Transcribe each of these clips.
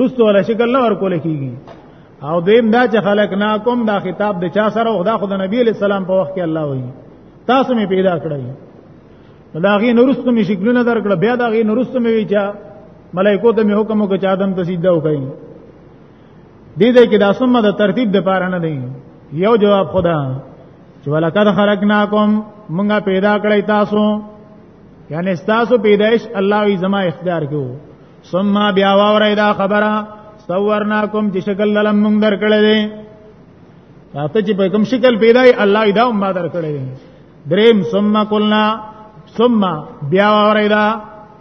رستو ولا شکل نه ورکول کیږي او دیم دا چې خلقناکم دا خطاب د چا سره خدا خود نبی علیہ السلام په وخت کې الله وایي تاسو می پیدا کړی دا غي نورستو می شکلونه درکړه بیا دا غي نورستو می ویچا ملائکو ته می حکم وکړ چې آدم ته سیدا وکړي دې دې کې دا سمه د ترتیب د پاره نه دی یو جواب خدا چې ولکد خلقناکم مونږه پیدا کړی تاسو یعنی تاسو پیدائش الله ای زما اختیار کیو ثم بیا وره دا خبره صورناکم چې شکل لم مونږ درکړی دی تاسو چې په کوم شکل پیدای الله ای دا ما درکړی دی دریم ثم قلنا ثم بیا وره دا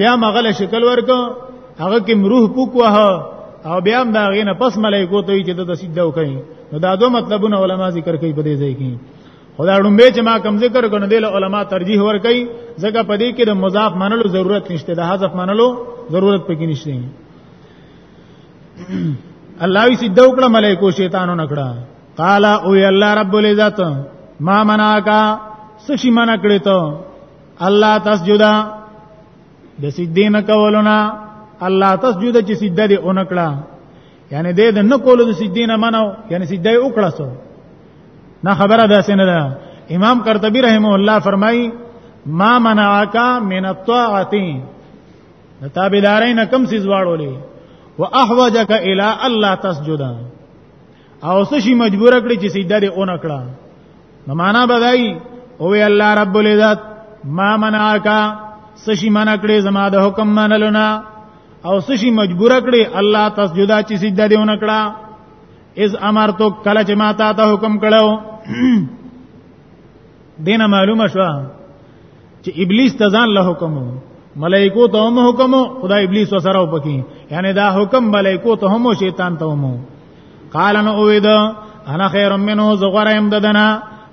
بیا مغله شکل ورکو هغه کې مروح پوک وه او بیا هم دا غینه پس ملائکو ته چې د سجده وکړي نو دا دوه مطلبونه علما ذکر کوي په دې ځای کې خدا ډومبه چې ما کم ذکر کړو دل علما ترجیح ور کوي ځکه په دې کې د مضاف منلو ضرورت نشته د حذف منلو ضرورت پکې نشته الله وی سجده وکړه ملائکو شیطانو نکړه قال او الله رب العزت ما مناکا سشي منکړې ته الله تسجدا د سجدې نه کولونه الله تسجد چې سجده دې اونکړه یعنی دې د نه کولو د سجدې نه منو یعنی سجده یې وکړه سو نه خبره ده سینه ده امام قرطبی رحم الله فرمایي ما منعک من الطاعه د تابعدارین کم سیز واړولې واحوجک الی الله تسجدا او څه شي مجبور کړی چې سجده دې اون کړه نو معنا بدای او وی الله رب العزت ما منعکا څه شي من کړی زما د حکم منلو نه او څه شي مجبور کړی الله تسجدا چې سجده دې اون کړه از امر تو کله چې ما تا ته حکم کړو دینه معلومه شو چې ابلیس ته ځان له حکم وو ملائکو ته هم حکم خدا ابلیس وسره وکي یعنی دا حکم ملائکو ته هم شیطان ته هم قال نو اوید انا خیر منو زغرایم ددنا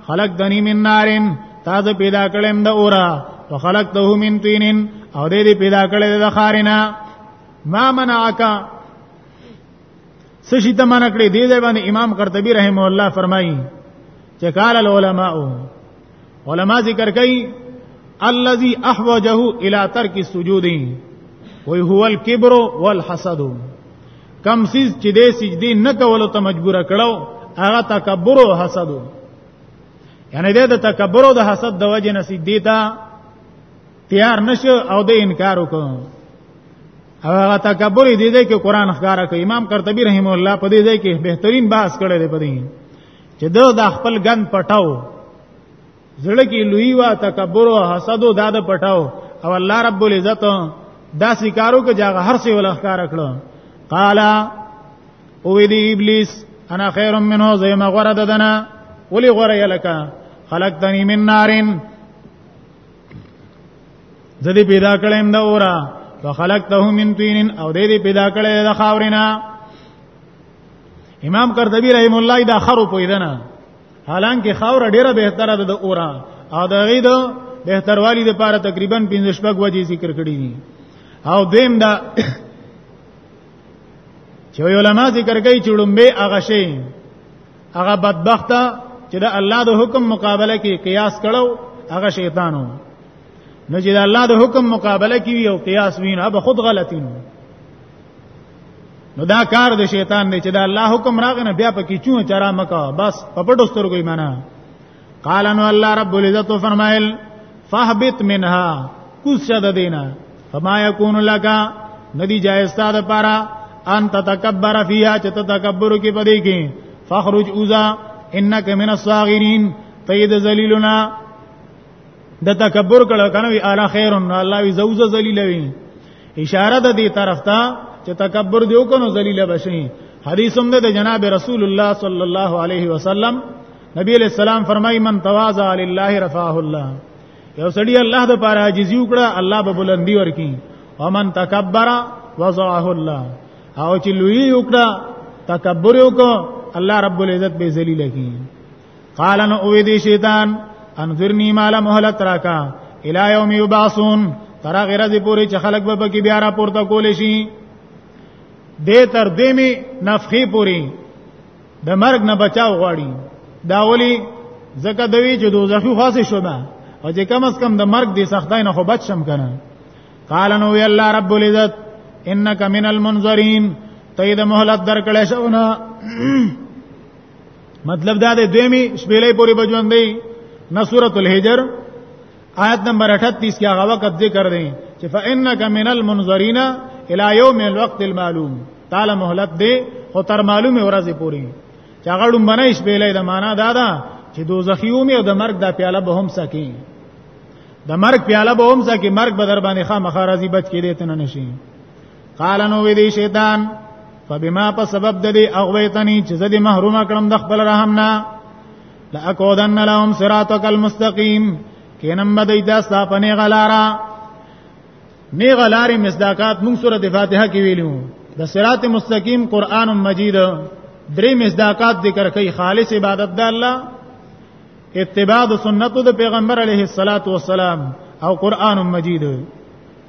خلق دنی من نارین تازه پیدا کړم د اورا وخلقته من طینن او دې دې پیدا کړې د خارینا ما منعک سشي ته منع کړې دې دې باندې امام قرطبي رحم الله فرمایي چې قال العلماء علما ذکر کوي الذي احوجه الى ترك السجود وي هو الكبر والحسد کم سیز چې دې سجدي نه کولو ته مجبور کړو هغه تکبر او حسد یعنی دې د تکبر او د حسد د وجه نه سجدي ته تیار نشو او د انکار وکړو هغه تکبر دې دې کې قران ښکارا کوي امام قرطبي رحم الله په دې ځای کې بهترین بحث کړی دی په دې چې دو دا خپل ګن پټاو زړه کې لوی وا تکبر او حسد او داد پټاو او الله رب العزت دا سکارو کې جاغه هر څه ول اخکار کړو قال او ویلی ابلیس انا خیر منه زیم غره ددنه ولی غره یلکا خلقتنی من نارین زدی پیدا کړم دا اورا وخلقته من طین او دې پیدا کړې د خاورینا امام قرطبي رحم الله دا خرو پویدنه حالانکه خاور ډیره بهتره ده د اورا او د غي د بهتروالی د پاره تقریبا 15 شپږ وجې ذکر کړی دي او دیم دا چې علماء ذکر کوي چې لومبه هغه شی هغه بدبخت چې د الله د حکم مقابله کې قیاس کړو هغه شیطانو نو چې د الله د حکم مقابله کوي او قیاس وینه به خود غلطینو نو دا کار د شیطان دی چې دا الله حکم راغنه بیا پکې چون چرا مکا بس په پټو سترګو یې معنا قال انو الله رب العزت فرمایل فهبت منها کوسه د دینا فما یکون لك ندی جایز تا د پارا ان تتکبر فیها چې تتکبر کې پدې کې فخرج اوزا انک من الصاغرین تید ذلیلنا د تکبر کړه کنه وی اعلی خیر نو الله وی زوزه ذلیل وی اشاره ده دې طرف ته چې تکبر دیو کنو ذلیل بشي حدیث هم ده جناب رسول الله صلی الله علیه وسلم نبی علیہ السلام فرمای من تواضع لله رفعه الله یو سړی الله د پاره عاجزی وکړه الله به بلندی ورکړي ومن تکبر وضعه الله او چې لوی وکړه تکبر وکړه الله رب العزت به ذلیل کړي قال نو او دی شیطان انذرنی مال مهلت راکا الی یوم یبعثون تر غیر ذی پوری چې خلق به پکې بیا را پورته کول شي د تر دې می نفخې پوری د مرګ نه بچاو غواړي دا ولی زکه دوی چې دوزخی خاصه شوبه او چې کم از کم د مرګ دی سختای نه خو بچ شم کنه قال نو وی الله رب العزت انک من المنذرین تید مهلت درکړې شونه مطلب دا دی دویمی شپېلې پوری بجوندې نه سورۃ الحجر آیت نمبر 38 کې هغه وخت ذکر دی چې فإنک من المنذرین الی یوم الوقت المعلوم تعالی مهلت دی او تر معلومه ورځې پوری چې هغه ډومبنه شپېلې د معنا دا ده چې دوزخیومي او د مرګ د پیاله به هم سکه د مرګ پیاله به هم ځکه مرګ به در باندې خامخا راځي بچ کې دې ته نه نشي قال نو وی دی شیطان فبما په سبب د دې اغویتنی چې زه دې محروم کړم د خپل رحم نه لاکودن لهم صراطک المستقیم کینم بدای دا ستاپنه غلارا نه غلارې مصداقات موږ سورته فاتحه کې ویلو د صراط مستقیم قران مجید درې مصداقات ذکر کوي خالص عبادت د الله اتباع د سنتو د پیغمبر علیه الصلاۃ والسلام او قران مجید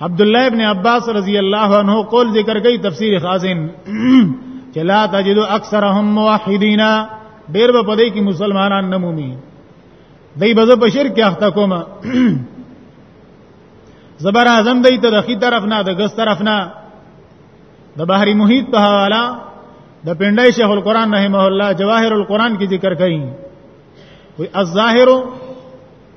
عبد الله ابن عباس رضی الله عنه قول ذکر کوي تفسیر خازن چې لا تجد اکثرهم موحدین ډیر به پدې کې مسلمانان نه مومي دای به په شرک اخته کومه زبر اعظم دای ته د خي طرف نه د ګس طرف نه د بحری محیط په حواله د پندای شیخ القران رحمه الله جواهر القران کې ذکر کړي وي الظاهر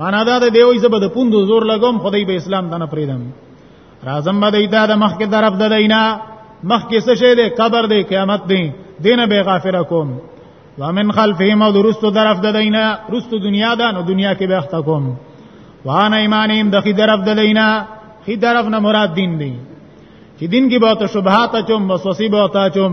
معنا دا ده دی وای زبر د پوندو زور لګوم خدای به اسلام ته نه پریدم راځم به دیتا د مخ کې طرف د دینا مخ کې څه شی دی قبر دی قیامت دی دینه به غافل کوم ومن خلفهم او درستو طرف د دینا رستو دنیا ده نو دنیا کې به اخته کوم وان ایمانیم د خي طرف د دینا خي طرف نه مراد دین دی چې دین کې به ته شبهات چوم وسوسې به ته چوم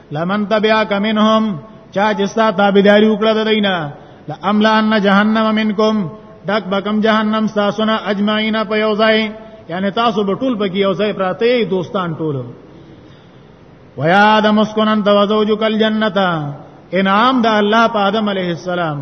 لمن تبعک منهم چا چې ستا تابعداري وکړه د دینه لاملا ان جهنم منکم دک بکم جهنم ساسنا اجمعین په یو ځای یعنی تاسو به ټول پکې یو ځای پراته دوستان ټول ویا د مسکنن توزوجک الجنه انعام د الله په آدم علیه السلام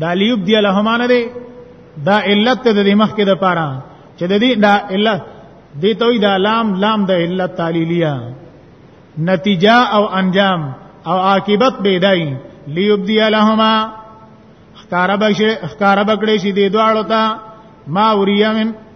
دا لیوب دی لهما نه دی دا علت د دې مخ کې د پاره چې د دې دا علت دې توي دا لام لام د علت تعلیلیه نتیجه او انجام او عاقبت به دای لیوب دی لهما اخکار بکړې شي دې دواړو ته ما وریا من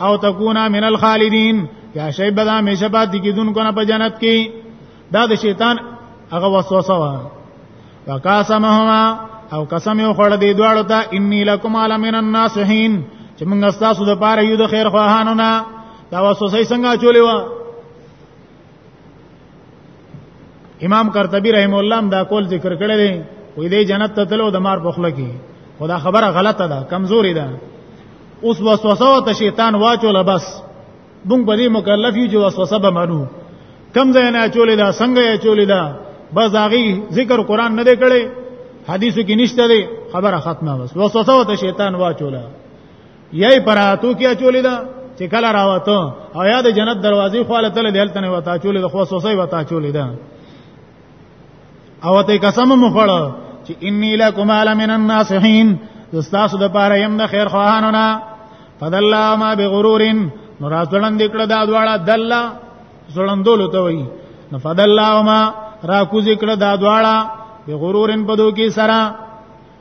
او تکونا من الخالدین یا شی بدا همیشه پاتې کیدونکو نه په جنت کې دا د شیطان هغه وسوسه وا وقاسمهما او قسم یو خړ دی دواړو ته انی لکم علی من الناصحین چې موږ تاسو د پاره یو د خیر خواهانو نه دا وسوسه څنګه چولې و امام قرطبي رحم الله دا کول ذکر کړی دی وې دې جنت ته تلو د مار بخله کې خدا خبره غلطه ده کمزوري ده اوس وسوسه ته شیطان واچول بس بون په دې مکلف یو جو وسوسه به مانو کم ځای نه چولې دا څنګه یې چولې دا بس هغه ذکر قران نه دی کړي حدیثو کې نشته دی خبره ختمه بس وسوسه ته شیطان واچوله یای پراتو کې اچولې ده چې کله راوته او یا د جنت دروازې خواله تل د هلتنه وتا چولې د خو سوسې وتا چولې ده او ته قسم مخړه چې انی لکم من الناصحین زستاسو د پاره يم د خیر خواهانو نه فدلا ما بغرورن نو راتلن دکړه دا دواړه دلا زړندول ته وای نو فدلا ما را کو ذکر دا دواړه بغرورن په دوکي سره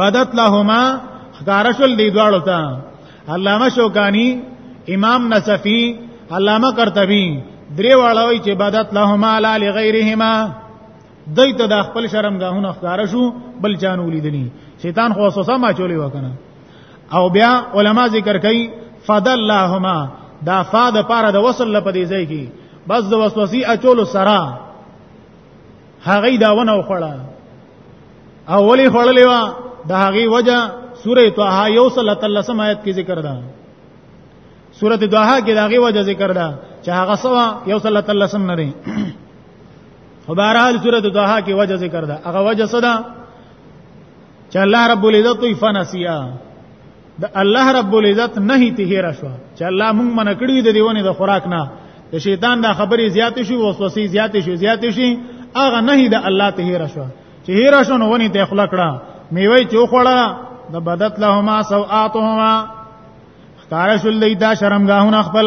بدت لهما خارشل دی دواړو ته علامه شوکانی امام نصفی علامه قرطبی درې واړوي چې بدت لهما لا لغیرهما دای ته د خپل شرم غاهونه ښکارا شو بل چانو لیدلی شیطان خو وسوسه ما چولې وکنه او بیا علما ذکر کوي فدلهما دا فا د پاره د وصل لپاره دی ځای کی بس د وسوسې اچولو سره هغه دا ونه وخړه او ولی خړلې وا د هغه وجه سوره طه یو صلی الله آیت کې ذکر ده سوره طه کې د هغه وجه ذکر ده چې هغه سوا یو صلی الله سم نه خو بهرحال سوره طه کې وجه ذکر ده هغه وجه صدا چې الله رب العزت یې فنسیا د الله رب العزت نه تهیر شو چې الله مونږ من کړی د دیونه د خوراک نه د شیطان دا خبرې زیاتې شو وسوسې زیاتې شو زیاتې شي هغه نه د الله تهیر شو چې هیر شو نو ونی ته خلق کړه میوه چې وخوړه د بدت لهما سوآتهما خکار شول دی دا شرمګاهونه خپل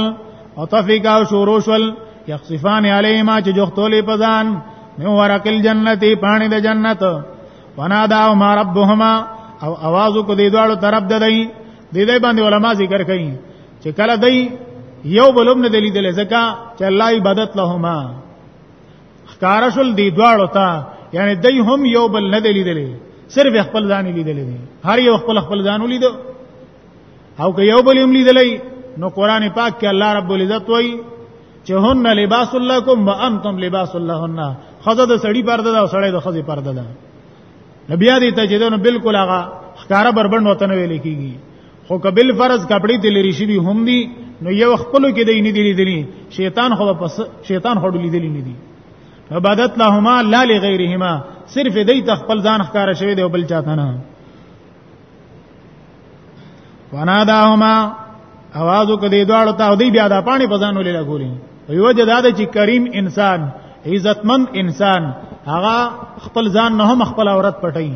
او تفریقا او شورو شول یخصفان علیهما چې جوختولې پزان نو ورکل جنتی پانی د جنت ونا دا ما ربهما او आवाज کو دی دواړو طرف د دی دی دی باندې علما ذکر کوي چې کله دی یو بلوم نه دلی دل زکا چې الله عبادت لهما خکارشل دی دواړو ته یعنی دای هم یو بل نه لیدلې صرف خپل ځان لیدلې دي هر یو خپل خپل ځان لیدو او که یو بل هم لیدلې نو قران پاک کې الله رب العزت وایي چې هن لباس لکم وانتم لباس لهن خزه د سړی پرده ده او سړی د خزه پرده ده نبي دې ته چې دنو بالکل هغه ښکارا بربند وطن ویل کیږي خو کبل فرض کپڑے د لری شي هم دي نو یو خپل کې دی نه دی لیدلی شیطان خو پس شیطان خو لیدلی نه دی عبادت لهما لا لغیرهما صرف دی تخپل ځان ښکارا شوی دی بل چاته نه وناداهما आवाज وکړي دواړو ته دی بیا دا پانی پزانو لیلا ګوري یو جدا د چې کریم انسان عزتمن انسان هغه خپل ځان نه هم خپل عورت پټي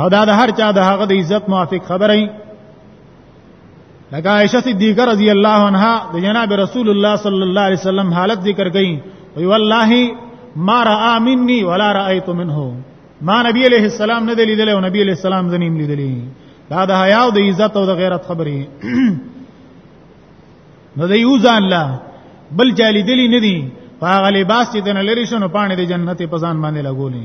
او دا د هر چا د هغه د عزت موافق خبره ای لکه عائشہ صدیقہ رضی الله عنها د جناب رسول الله صلی الله علیه وسلم حالت ذکر کړي وی والله ما را مني ولا رايت منه ما نبی علیہ السلام نه لیدل او نبی علیہ السلام زنیم لیدلی دا د حیا او د عزت او د غیرت خبرې نو د یو ځان لا بل جالی دلی ندی هغه لباس چې دنه لری شنو پانه د جنت په ځان باندې لګولې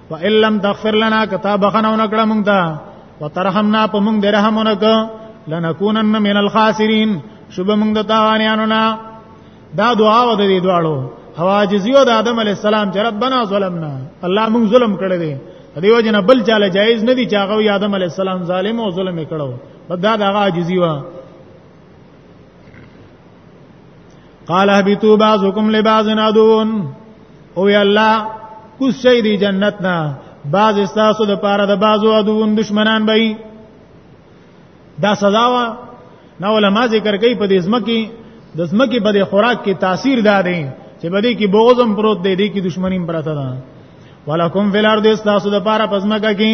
فإن لم تغفر لنا کتاب خنو نکړه مونږ ته وترحمنا په مونږ درحمونه ک لنکونن من الخاسرین شوب مونږ د تاوانیانو نه دا دعا و د دې دواړو حواجزی او د آدم علی السلام چې ربنا ظلمنا الله مونږ ظلم کړی دی دیو جن بل چاله جایز نه دی چې هغه آدم علی السلام ظالم او ظلم کړو بدا دا عاجزی و قال اهبطوا بعضكم لبعض عدو او یا الله کوس شي دی جنت نه بعض استاسو د پاره د بعضو عدوون دشمنان بې دا سزا وا نو علماء ذکر کوي په دې ځمکه د ځمکه په دې خوراک کې تاثیر دار دی چې په دې کې بغضم پروت دی دې کې دشمنی پرته ده ولکم فی الارض استاسو د پاره پزماکه کې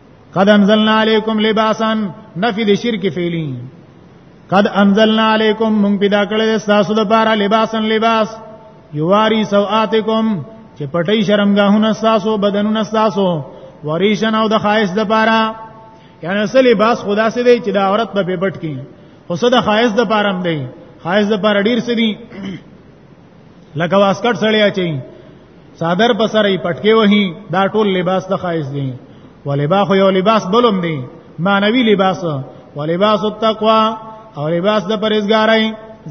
قد انزلنا علیکم لباسا نفی د شرک فعلی قد انزلنا علیکم مونږ پیدا کړل تاسو د پاره لباسا لباس یواری سوآتکم چې پټي شرمګاهونه تاسو بدنونه تاسو وریشن او د خایس د پاره یعنی اصل لباس خدا سي دی چې د عورت په پټ کې خو صد خایس د پاره هم دی خایس د پاره ډیر سي دی لکه واسکټ سړی اچي صادر په سره پټکي وهي دا ټول لباس د خایز دي ولباس یو لباس بلوم دي مانوي لباس ولباس التقوا او لباس د پرېزګارۍ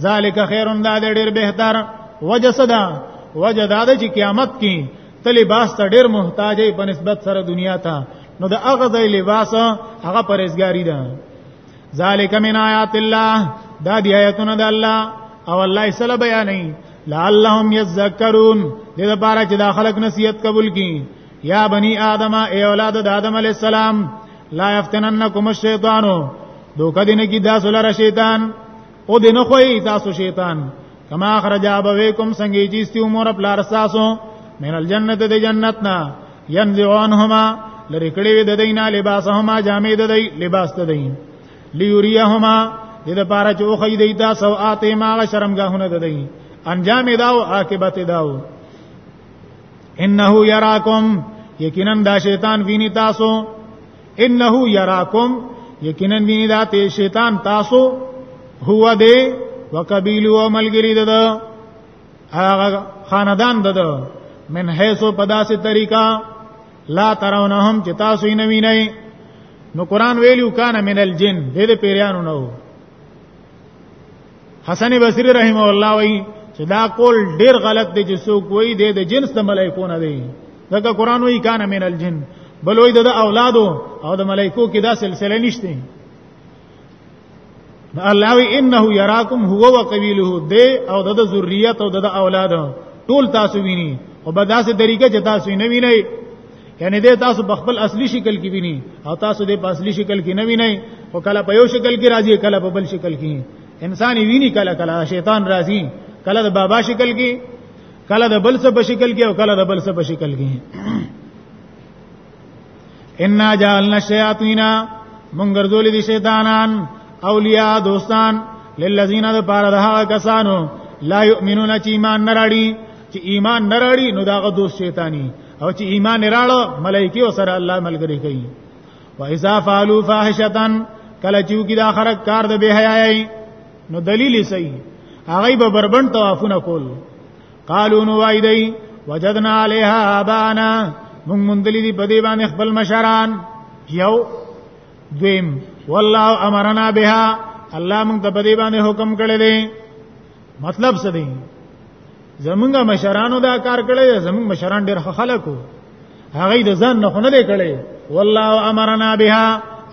ذالک خیرون دا ډېر بهتر وجسدا وجدا د قیامت کې ته لباس ته ډېر محتاج یې په نسبت سره دنیا ته نو د هغه ځای لباس هغه پرېزګاری ده ذالک من آیات الله دا دی آیتونه د الله او الله یې سره بیانې لعلهم یذکرون دې لپاره چې دا خلک نصیحت قبول کړي یا بنی آدم ای اولاد د آدم علی السلام لا یفتننکم الشیطان دوکه دینه کی دا سولره شیطان او دینه خوې تاسو شیطان کما خرج ابویکم څنګه چې استیو مور پلار تاسو من الجنه د جنتنا ينزعونهما لری کړي وي د دینه لباسهما جامې د دی لباس ته دی لیوریهما د دې پاره چې اوخی دی دا سوات ما شرمګاهونه د دی انجام داو عاقبت داو انه یراکم یقینا دا شیطان ویني تاسو انه یراکم یقینا ویني دا ته شیطان تاسو هو دې وکبیلو او ملګری د هغه خاندان د من حیثو پداسه طریقہ لا ترونهم چې تاسو یې نه وینئ نو قران ویلو کان من الجن دې پیریانو نه حسن بصری رحم الله وی چې دا قول ډیر غلط دی چې څوک وی دی د جنس د ملائکو نه دی ځکه قران وی کان من الجن بل وی د اولادو او د ملائکو کې دا سلسله نشته الله وی انه یراکم هو وقبیله دی او د ذریات او د اولاد ټول تاسو ویني او بداسه طریقه چې تاسو نه وینئ یعنی دې تاسو په خپل اصلي شکل کې ویني او تاسو دې په اصلي شکل کې نه وینئ او کله په یو شکل کې راځي کله په بل شکل کې انسان ویني کله کله شیطان راځي کله د بابا شکل کې کله د بل څه په شکل کې او کله د بل څه په شکل کې ان جعلنا الشیاطین من ګرځول دي شیطانان اولیاء دوستان للذین د پاره د هغه کسانو لا یؤمنون چې ایمان نه راړي چې ایمان نه راړي نو داغه دوست شیطانی او چې ایمان راړو ملایکی او سره الله ملګری کوي و اذا فعلوا فاحشتان کله چې کی دا خرک کار د بهایي نو دلیل صحیح هغه به بربند توافونه کول قالو نو وای دی وجدنا علیها ابانا مونږ مندلې دی په دې باندې خپل مشران یو دویم والله امرنا بها الله مونږ ته په دې باندې حکم کړی دی مطلب څه دی زمونږ مشرانو دا کار کړی زمونږ مشران ډېر خلکو هغه د ځان نه خونه دی کړی والله امرنا بها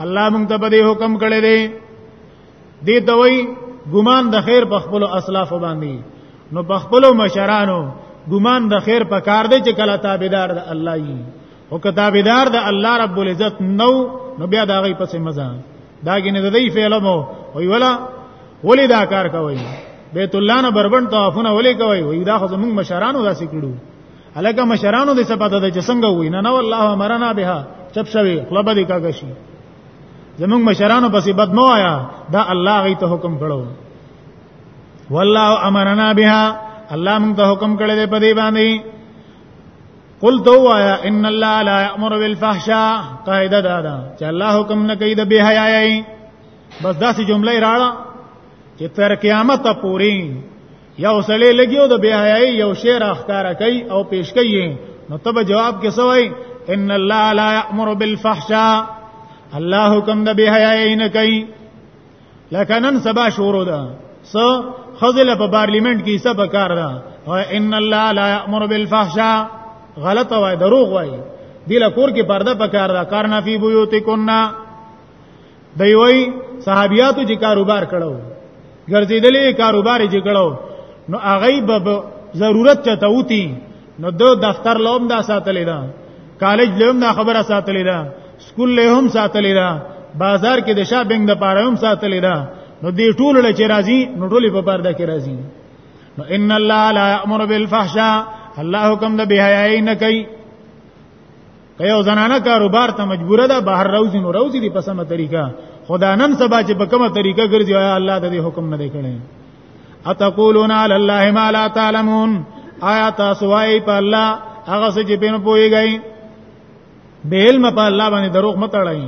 الله مونږ ته به حکم کړی دی دې دوی ګمان د خیر په خپل اسلاف باندې نو په خپل مشرانو ګمان د خیر په کار دی چې کله تابعدار د الله یي او کتابدار د الله رب العزت نو نو بیا دا غي پسې مزه دا کې نه د دې فعل مو وی ولا ولې دا کار کوي بیت الله نه بربند طوافونه ولې کوي وی دا خو زمونږ مشرانو داسې کړو الګه مشرانو دې څه پته ده چې څنګه وی نه نه والله مرنا بها چپ شوی خپل به دې کاږي شي زمونږ مشرانو پسې بد مو آیا دا الله غي ته حکم کړو والله امرنا بها الله موږ ته حکم کړی دی په دې باندې قل دوایا ان الله لا یامر بالفحشاء قاعده دا ده چې الله حکم نه کوي د بے حیايي بس داسې جمله راړه چې تر قیامت پورې یو سړی لګیو د بے حیايي یو شعر اخکارا کوي او پیش کوي نو تب جواب کې سوای ان الله لا یامر بالفحشاء الله حکم د بے حیايي نه کوي لکه نن سبا شروع ده سو خزل په پارلیمنت کې څه پکار ده او ان الله لا یامر بالفحشاء غلط وای دروغ وای دله کور کې پرده پکار ده کار نه فی بیوتکن دی وای صحابیاتو چې کاروبار کړو ګرځیدلې کاروبار چې کړو نو هغه به ضرورت چته وتی نو دو دفتر لوم دا ساتلې ده کالج لوم دا خبره ساتلې ده سکول له هم ساتلی دا بازار کې د شاپینګ د پاره هم ساتلی دا نو دې ټول له چې راځي نو ټول په پرده کې راځي نو ان الله لا یامر بالفحشاء الله حکم د بهایي نه کوي کيو زنانه کاروبار ته مجبوره ده بهر روزي نو روزي دي په سمه طریقه خدا نن سبا چې په کومه طریقه ګرځي آیا الله د دې حکم نه دی کړی اتقولون علی الله ما لا تعلمون آیا تاسو وايي په الله هغه څه چې پینو پويږئ به علم په الله باندې دروغ متړای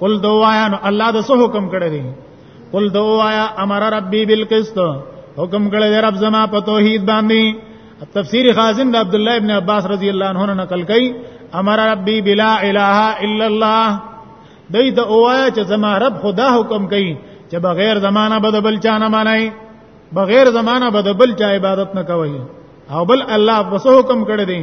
قل دوایا نو الله د څه حکم کړی دی قل دوایا امر ربی بالقسط حکم کړی دی رب زما په توحید باندې تفسیر خازن د عبد الله ابن عباس رضی الله عنه نقل کړي امر ربی بلا اله الا الله دای ته اوایا چې زما رب خدا حکم کوي چې بغیر زمانہ بد بل چا نه مانای بغیر زمانہ بد بل چا عبادت نه کوي او بل الله پس حکم کړی دی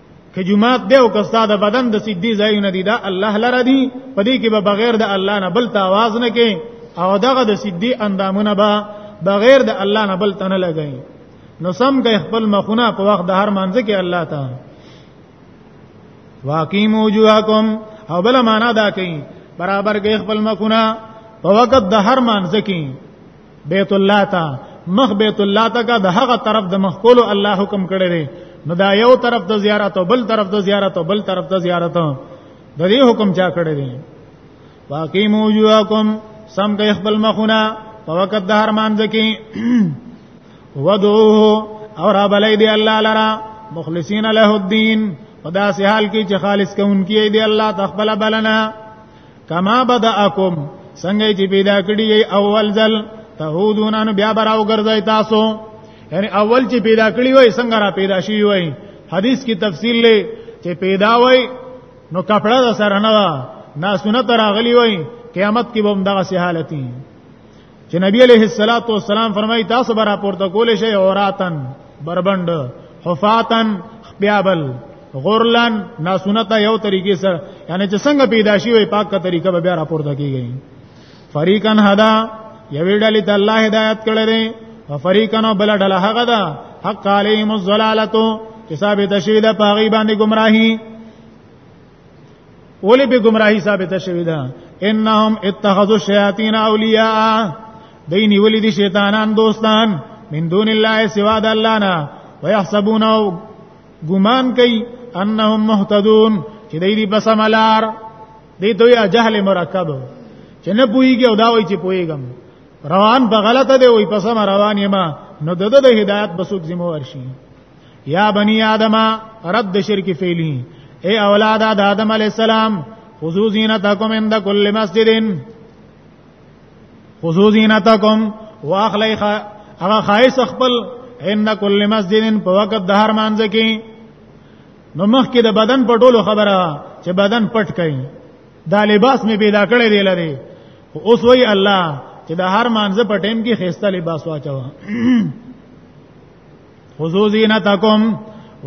که جمعات دی او که ستا د بدن د سیدی ځایونه دي دا الله لره دي په دې کې به بغیر د الله نه بل ته आवाज نه کې او دغه د سیدی اندامونه به بغیر د الله نه بل ته نه لګي نو سم کې خپل مخونه په وخت د هر منځ کې الله ته واقیم وجوهکم او بل معنا دا کوي برابر کې خپل مخونه په وخت د هر منځ کې بیت الله ته مخ بیت الله ته کا د هغه طرف د مخ کولو الله حکم کړی دی نو دا یو طرف د زیارت او بل طرف د زیارت او بل طرف د زیارت د دې حکم چا کړی دی واقیمو وجوهکم سم کوي خپل مخونه په وخت د هر مانځ کې ودوه اور ابلای دی الله لرا مخلصین له الدین په داسې حال کې چې خالص کوونکی دی الله تخبل بلنا کما بداکم څنګه چې پیدا کړی اول ځل تهودون ان بیا براو ګرځي تاسو یعنی اول چې پیدا کړی وای څنګه را پیدا شي وای حدیث کی تفصیل لې چې پیدا وای نو کپڑا د سره نه نه سنت راغلی وای قیامت کې به هم دغه سه حالتي چې نبی علیہ الصلوۃ والسلام فرمایي تاسو به راپورته کول شئ اوراتن بربند حفاتن خپیابل غرلن ناسونتا یو طریقې سره یعنی چې څنګه پیدا شي وي پاکه طریقه به بیا راپورته کیږي فریقن هدا یوی ډلې ته الله هدایت کړی دی او فریقن بل ډله هغه ده حق علیهم الضلالتو چې ثابت شي د پاغي باندې گمراهي ولې به گمراهي ثابته شوې ده انهم اتخذوا الشیاطین اولیاء دین ولې دي شیطانان دوستان من دون الله سوا د الله نه ويحسبون ګمان کوي انهم مهتدون چې دې دې په سملار دې دوی جهل مرکب چې نه پويږي او دا وایي چې پويګم روان په غلطه دی وي په سم روان یما نو د د هدایت بسوک ذمہ ورشي یا بنی آدم رد شرک فعلی اے اولاد د آدم علی السلام خذو زینتکم عند کل مسجد خذو زینتکم واخلی هغه خایس خپل عند کل مسجد په وخت د هر مانځ کې نو مخ کې د بدن په ټولو خبره چې بدن پټ کړي دا لباس می پیدا کړی دی لري اوس وی الله چې د هر مانځ په ټیم کې خيسته لباس واچو خذو زینتکم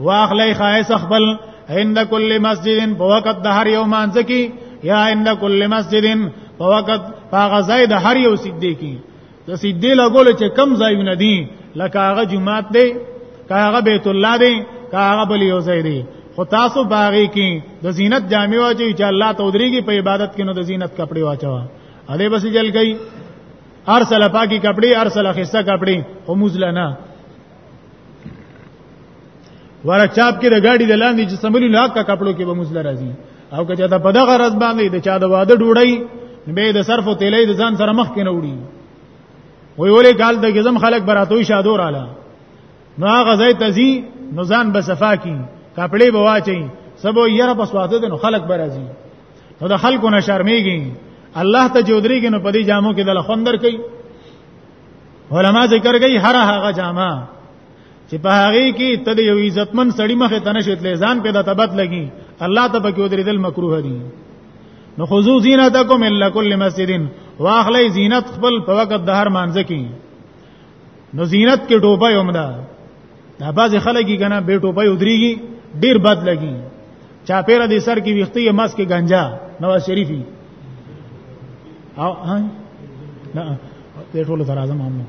واخلی خایس خپل عند کل مسجد په وخت د هر یو مانځ کی یا عند کل مسجد په وخت هغه ځای د هر یو سجدي کی د سجدي لګول چې کم ځایونه دي لکه هغه جمعات دی هغه بیت الله دی هغه بل یو ځای دی خو تاسو باغی کی د زینت جامع واچي چې الله ته ودریږي په عبادت کې نو د زینت کپڑے واچوا اده بس جل گئی هر سره پاکي کپڑے هر سره خسته کپڑے هموز لنا ورچاپ کې د ګاډي د لاندې چې سمبلي لاک کا کپړو کې به مزل راځي او که چا ته په دغه رز باندې د چا د واده ډوړی به د صرف او تیلې د ځان سره مخ کې نه وړي وی ولې کال د غزم خلک براتوي شادو رااله نو هغه ځای تزي نو ځان به صفا کی کپڑے به واچي سبو یره په سواده د خلک برازي نو د خلکو نه شرمېږي الله ته جودري کې نو په دې جامو کې د خوندر کوي علما ذکر کوي هر هغه جامه چې په هغه کې ته د یو عزتمن سړی مخه ته نشې تلې ځان په د تبت لګي الله ته پکې ودرې دل مکروه دي نو خذو زینتکم الا کل مسجدین واخلی زینت خپل په وخت د هر مانځ کې نو زینت کې ټوپه هم ده دا باز خلک یې کنه به ټوپه ودرېږي ډیر بد لګي چا پیر دې سر کې ویختي مس کې گنجا نواز شریفي او ها نه دې ټول تر اعظم هم نه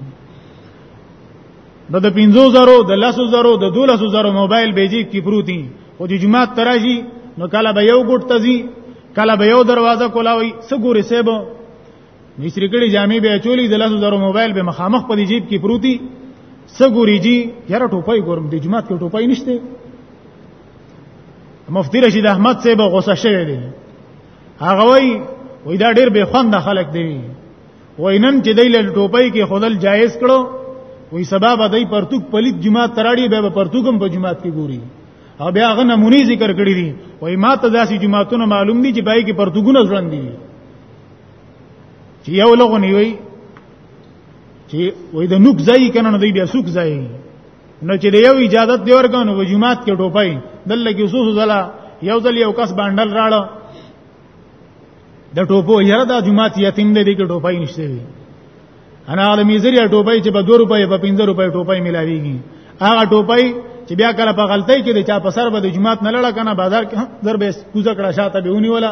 نو د 15000 د 10000 د 12000 موبایل بیجی کې پروتي او د جمعه تراشي نو کله به یو ګټ تزي کله به یو دروازه کولاوي سګوري سیبو نشری کړي جامې به چولی د لاسو زرو موبایل به مخامخ په جیب کې پروتي سګوري جی یاره ټوپۍ ګورم د جماعت کې ټوپۍ نشته مفتی رشید احمد صاحب غوسه شوی دی هغه وای وای دا ډیر به خوند خلک دی وای نن چې دی له ټوپۍ کې خودل جایز کړو وای سبب دای پرتوک پلیت جماعت تراړي به پرتوکم په جماعت کې ګوري او بیا هغه نمونی ذکر کړی دي وای ما ته داسې جماعتونه معلوم دي چې پای کې پرتوګونه ځوړندي چې یو لغونی وي چې وای د نوک ځای کنه نو دی بیا سوک ځای نو چې یو اجازه دی ورګانو و جمعات کې ټوپای دلته کې وسوس زلا یو ځل یو کس باندې راړو د ټوپو یره د جمعات یتیم دی کې ټوپای نشته وی انا عالمی زری ټوپای چې په 2 روپۍ په 15 روپۍ ټوپای ملاویږي هغه ټوپای چې بیا کله په غلطۍ کې د چا په سر به د جمعات نه لړ کنه بازار کې در به کوزه کړه شاته به ونی ولا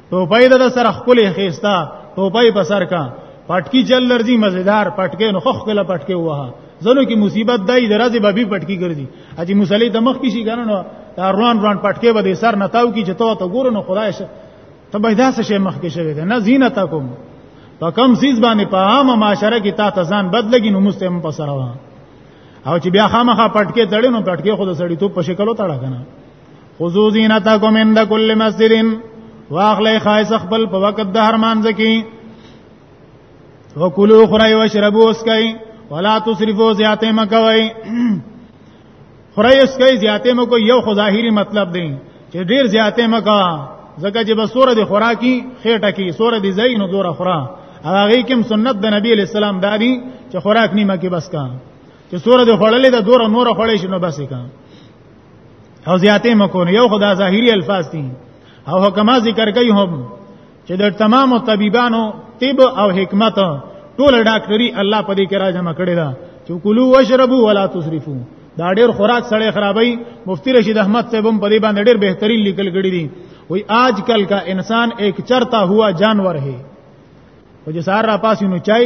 ټوپای د سر خپل خيستا ټوپای په سر کا پټکی چل لرزي مزیدار پټکی نو خخ کله پټکی وها زنو کې مصیبت دای درازه به به پټکی ګرځي اجي مصلی د مخ کې شي کنه نو روان روان پټکی به د سر نتاو کې چته ته ګورو نو خدای شه ته به داسې شي مخ کې شوی ده نه زینتکم په کم سیز باندې په عامه معاشره کې تا ته ځان بدلګي نو مستم په سره او چې بیا خامخا پټکې تړي نو پټکې خو د سړی ته په شکلو تړه کنه خذو زینتکم عند کل مسجد واخلی خایس خپل په وخت د هر مانځ کې وکلو خړای او شربو اسکای ولا تصرفو زیاته مکوي خړای اسکای زیاته مکو یو خو ظاهری مطلب دی چې ډیر زیاته مکا زکه چې بسوره د خوراکي خېټه کې سوره د زین دوره خورا هغه کوم سنت د نبی علی السلام دادی چې خوراک نیمه کې بس کا چې سوره د خړلې د دوره نور خړلې شنو بس کا او زیاتې مکو نه یو خدا ظاهری الفاظ دي او حکما ذکر کوي هم چې د تمام طبيبانو طب او حکمت ټول ډاکټري الله په دې کې راځم کړی دا چې کلو واشربو ولا تسرفو دا ډېر خوراک سړی خرابای مفتی رشید احمد صاحب هم په دې باندې ډېر بهترین لیکل کړی دي وای آج کل کا انسان ایک چرتا ہوا جانور ہے او جو سار را پاس نو چای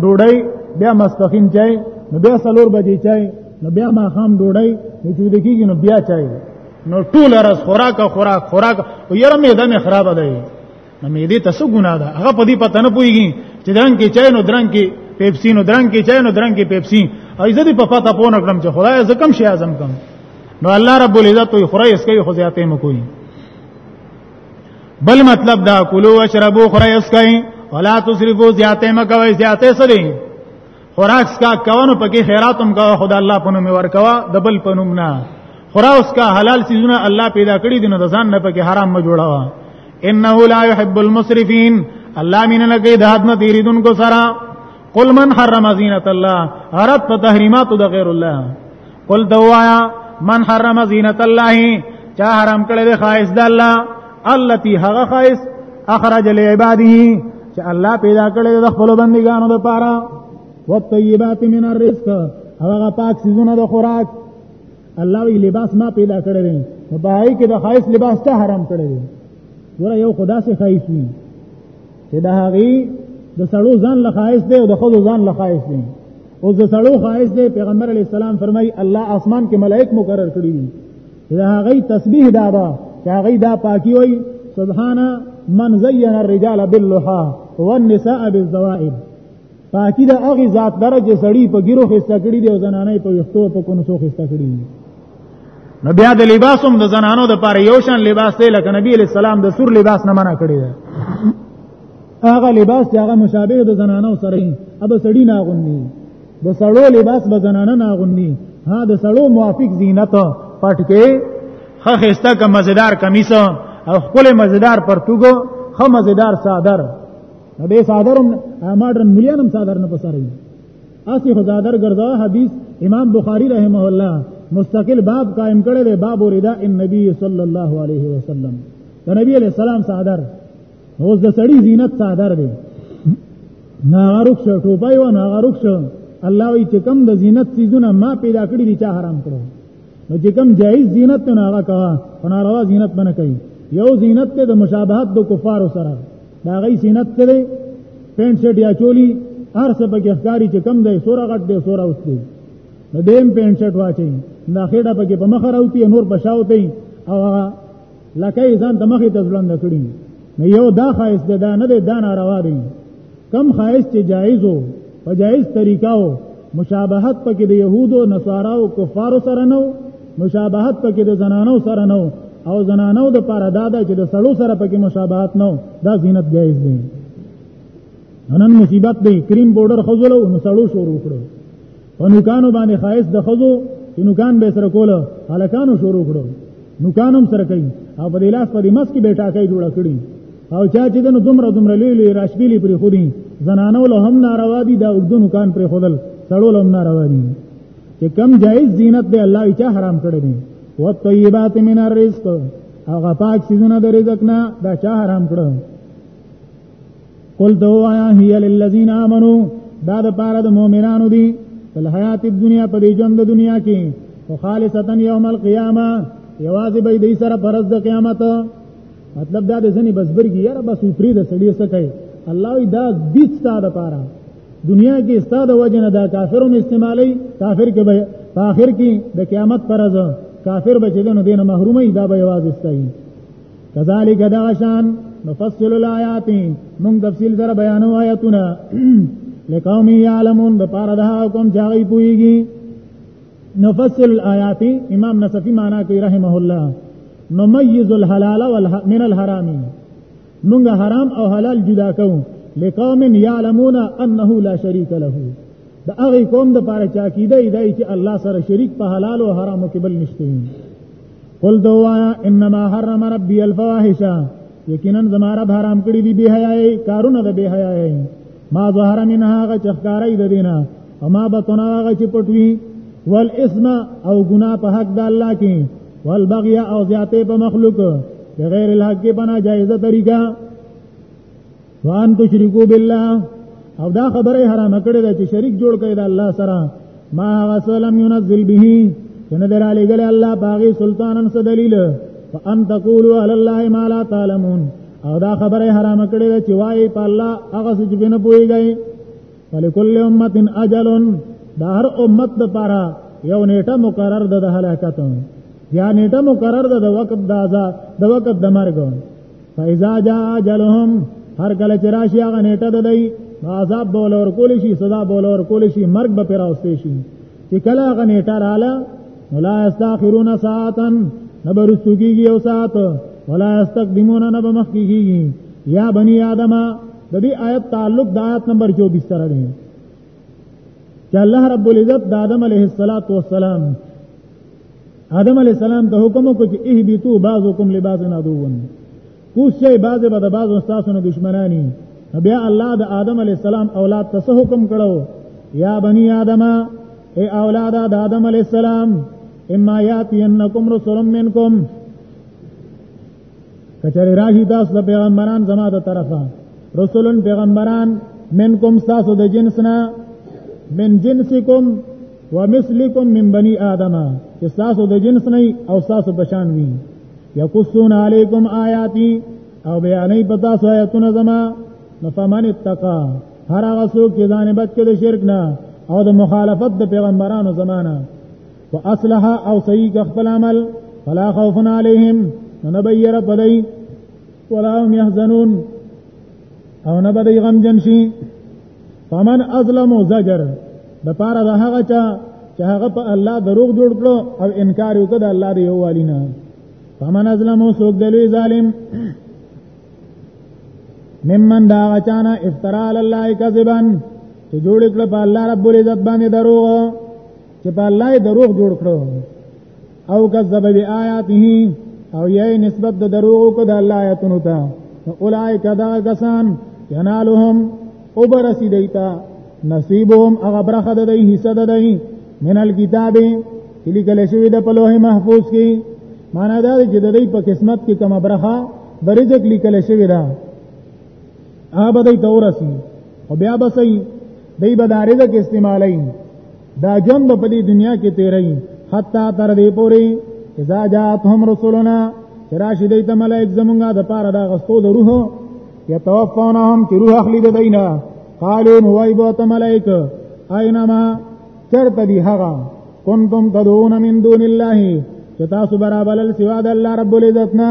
ډوډۍ بیا مستقیم چای نو بیا سلور بجې چای نو بیا ما خام ډوډۍ نو چې دکیږي نو بیا چای نو ټول راز خوراک خوراک خوراک او یره معده مې خراب ده نو معده تاسو ګناه ده هغه په دې پته نه پويږي چې درنګ کې چای نو درنګ کې پیپسی نو درنګ کې چای نو درنګ کې پیپسی او عزت په پته پونه کړم چې خدای زکم شي اعظم کم نو الله رب العزت وي خوري اس کوي خو زیاتې مکوي بل مطلب دا کولو وشربو خوري اس کوي ولا تسرفو زیاتې مکوي زیاتې سره خوراک کا کوونو پکې خیرات هم کوه خدای الله په نوم ورکوا د بل په نوم نه خوراک کا حلال سيزونه الله پیدا کړی دي نو د ځان نه پکې حرام ما جوړاوا انه لا يحب المسرفين الله مين نه کې داد نه تیریدونکو سره قل من حرم زینت الله عرب په تحریمات د غیر الله قل دوایا من حرم زینت الله چا حرام کړی دی خایس د الله التي هغه خایس اخرج لعباده چې الله پیدا کړی د خپل بندګانو لپاره والطيبات من الرزق هغه پاک سيزونه د خوراک الله وی لباس ما پیدا کړی دی نو بهای کې د خایس لباس ته حرام کړی دی ور یو خدا سے خایس وی چې د هغه د سړو ځان لخایس دی او د خود ځان لخایس دی او د سړو خایس دی پیغمبر علی السلام فرمای الله اسمان کې ملائک مقرر کړی دي دا هغه تسبیح دا ده چې هغه دا پاکي وای سبحان من زین الرجال باللحى والنساء بالزوائد پاکی دا هغه ذات لره چې سړی په ګیرو خسته کړی دی او زنانه په وختو په کونو سو خسته کړی دی نو بیا د لباسوم د زنانو د پاره یو شان لباس دی لکه نبی علیہ السلام د سور لباس نه منع کړی دی هغه لباس چې هغه مشابه د زنانو سره دی اب سړی نه غونډي د سړو لباس به زنانه نه غونډي ها د سړو موافق زینت پټکې خه خسته کا مزیدار کمیس او خپل مزیدار پرتګو خه مزیدار صادر به صادر ماډرن مليان هم صادر نه پساري اسی خزادر ګرځا حدیث امام بخاری رحمه الله مستقل باب قائم کړی دی باب رضا النبي صلی الله علیه وسلم د نبی علیہ السلام صادر اوس د سړی زینت صادر دی ناغروک شو ټوپای و ناغروک شو الله وی چې کم د زینت سيزونه ما پیدا کړی دي چا حرام کړو نو چې کم جایز زینت نه هغه کوا فناروا زینت بنه کوي یو زینت ته د مشابهت د کفار سره دا غي سینت تلې پینټ شرټ یا چولی هر څه پکې ښکاری چې کم دی سوره غټ دی سوره اوس دی نو دیم پینټ شرټ واچي دا خېډه پکې په مخ راوتی نور بشاوتی او لکه ځان د مخې ته ځلند کړی نو یو دا خایس ده دا نه ده دا ناروا دی کم خایس چې جایز وو په جایز طریقه وو مشابهت پکې د يهودو نصارا او کفارو سره نو مشابهت پکې د زنانو سره نو او زنانو د پاره دا ده چې د سړو سره پکې مشابهت نو دا زینت جایز دی نن مصیبت دی کریم بورډر خزلو نو سړو شروع کړو په نوکانو باندې خایس د خزو چې نوکان به سره کوله هلکانو شروع کړو نوکانم سره کوي او په دې لاس په دې مس کې بیٹا کوي جوړه کړی او چا چې دنو دومره دومره لوی لوی راشبيلي پرې خوري زنانو له هم ناروا دي دا وګدونو کان پرې خودل سړو له هم ناروا دي چې کم جایز زینت به الله یې حرام کړی دی او طیبات من الرزق هغه پاک سيزونه د رزق نه دا چا حرام کړو قل دو آیا هی للذین آمنو دا د پاره د مؤمنانو دی په حیات دنیا په دې ژوند د دنیا کې او خالصتا یوم القیامه یوازې به دې سره پرز د قیامت مطلب دا د ځنې بسبرګي یاره بس پری د سړی څه کوي الله وی دا بیت تا د پاره دنیا کې استاد وجنه دا کافرو استعمالي کافر کې به په اخر کې د قیامت پر ځو کافر بچګنو دین محرومي دا به आवाज استای کذالک داشان نفصل الایات موږ تفصیل سره بیانو آیاتونه لقوم یعلمون د پاره ده کوم چې هغه پويږي نفصل الآیات امام نصفی معنا کوي رحمه الله نميز الحلال من الحرام موږ حرام او حلال جدا کوو لقوم يعلمون انه لا شريك له دا هغه قوم د پاره چا کیده ایدای چې الله سره شریک په حلال او حرام کې بل نشته قل دوا انما حرم ربي الفواحش یقینا زما رب حرام کړی دی به حیاي کارونه د به حیاي ما ظهر منها غ چخکاری د دینه وما بطن غ چې پټوي والاسم او ګنا په حق د الله کې والبغي او زیاته په مخلوق بغیر الحق کې بنا جایزه طریقہ وان تشرکو بالله او دا خبره حرام کړې ده چې شریک جوړ کړي د الله سره ما وسلم ينزل به کنه در علی گله الله باغی سلطانن څه دلیل فان تقولوا على الله ما لا تعلمون او دا خبره حرام کړی ده چې وای په الله هغه څه چې نه پويږي ولکل امه اجل دا هر امت لپاره یو نیټه مقرر ده د هلاکت یا نیټه مقرر ده د وخت د عذاب د وخت د مرګ فاذا جاء اجلهم هر کله چې راشي هغه نیټه ده دی عذاب بول اور کول شي سزا بول اور کول شي مرګ به پر اوسته شي چې کله هغه نیټه رااله ولا استاخرون ساعتا نبرستو کیږي او ساعت ولا استقدمون نب مخ کیږي یا بنی آدم د دې آیت تعلق د آیت نمبر 24 سره دی چې الله رب العزت د آدم علیه السلام آدم علیه السلام ته حکم وکړ چې اهبتو بعضکم لبعض عدوون کوشي بعضه به د بعضو تاسو نه دشمنانی بیا الله د آدم علیه السلام اولاد ته څه حکم کړو یا بنی آدم اے اولاد د آدم علیه السلام اما یاتینکم رسول منکم کچره راهی تاسو د پیغمبران زما د طرفه رسولن پیغمبران منکم تاسو د جنسنا من جنسکم ومثلکم من بنی آدم چې تاسو د جنس نه او تاسو بشان وي یقصون علیکم آیاتی او بیانې پتا سو آیاتونه زما نفمن اتقا هر هغه څوک چې ځان بچ کړي شرک نه او د مخالفت د پیغمبرانو زمانہ فاصلح او صحیح خپل عمل فلا خوف علیهم نبیر پدای ولا هم يحزنون او نه بدای غم جن شي فمن ازلم زجر د پاره د هغه چا چې هغه په الله دروغ جوړ کړو او انکار وکړ د الله دی یووالینا فمن ازلم سوق دلوی ظالم ممن دا غچانا افترا علی الله کذبا چې جوړ کړ په الله رب العزت باندې دروغ چې په الله یې دروغ جوړ کړو او کذب بیااته او یې نسبت د دروغ کو د الله آیاتونو ته اولائک دا کسان ینالهم او برسی دیتا نصیبهم هغه برخه د دی حصہ د دی من الكتاب کلی کله شوی د پلوه محفوظ کی معنا دا چې د دی په قسمت کې کومه برخه برزق لیکل شوی ده هغه دې تورسي او بیا به سي دې به دارید کې استعمالای دا ژوند په دې دنیا کې تیرای حتا تر دې پوري اذا جاءتهم رسلنا چراشی دې ته ملائک زمونږه د پاره دا غستو د روح یتوفونهم چې روح اخلي د دینه قالو نو وای بو ته ملائک اينما چرته دی هغه کنتم تدعون من دون الله چې تاسو برابر سوا د الله رب العزت نه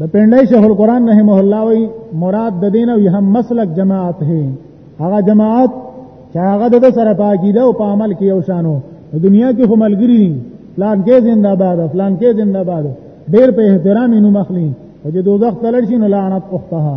د پندای شیخ القرآن رحمه الله وی مراد د دین او هم مسلک جماعت هي هغه جماعت چې هغه د سره پاکیده او په عمل کې یو شانو د دنیا کې هم ملګری دي پلان کې زنده باد پلان کې زنده باد ډیر په احترام نو مخلي او چې دوزخ تلل شي نو لعنت اختها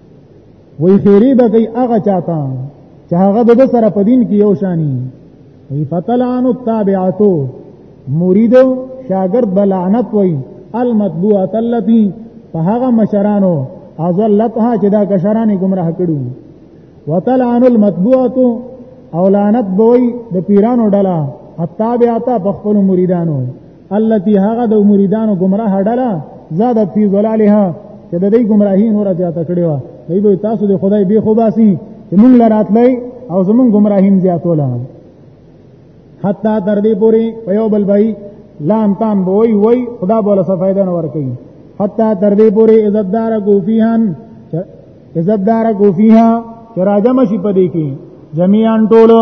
وی خیری به کوي هغه چاته چې هغه د سره په دین کې یو شانی وی فتلعن التابعاتو مرید شاگرد بلعنت وی المتبوعه التي په هغه مشرانو ازلتها چې دا کشرانې گمراه کړو وتلعن المتبوعه او لعنت بوي د پیرانو ډله التابعه په خپل مریدانو التي هغه د مریدانو گمراه ډله زادت فی ظلالها چې د دې گمراهی نور زیاته کړې و دوی به تاسو د خدای به خو باسي چې مونږ لراتلې او زمونږ گمراهیم زیاتوله حتا تر دې پوري په یو بل بای لام تام بوئی وای خدا بوله څه فائدہ نه ورکي حتا تر دې پوري عزت دار کو فیهن عزت دار کو فیها چې راجم شي پدې کې جميعا ټولو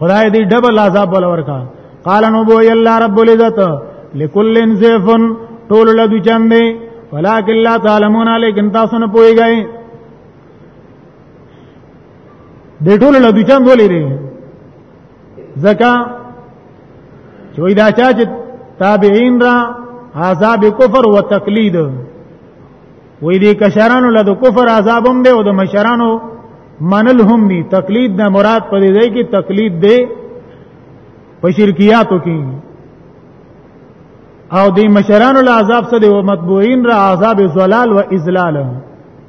خدای دې ډبل عذاب ول ورکا قال نو بو الله رب العزت لكل سيف طول لدو چند ولكن لا تعلمون لكن تاسو نه پويږئ د ټول لدو چند ولې دي زکا چوي دا چا چې تابعین را عذاب کفر و تقلید وې دې کشرانو له کفر عذاب هم دی او د مشرانو منل هم دی تقلید نه مراد په دې ځای کې تقلید دی په شرکیاتو کې او دې مشرانو له عذاب سره او متبوعین را عذاب زلال و اذلال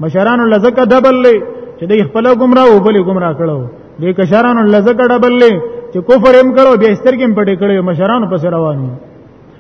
مشرانو لزکه دبل لې چې دې خپل گمراه او بل گمراه کړو دې کشرانو لزکه دبل لې چې کفر هم کړو به سترګې پټې کړو مشرانو پس روانو